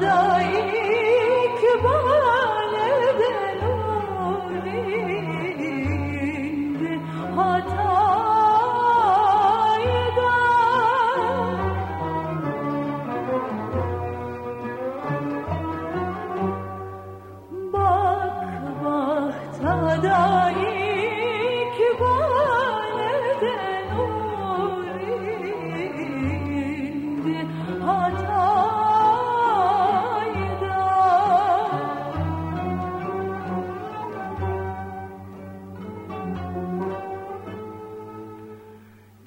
kadar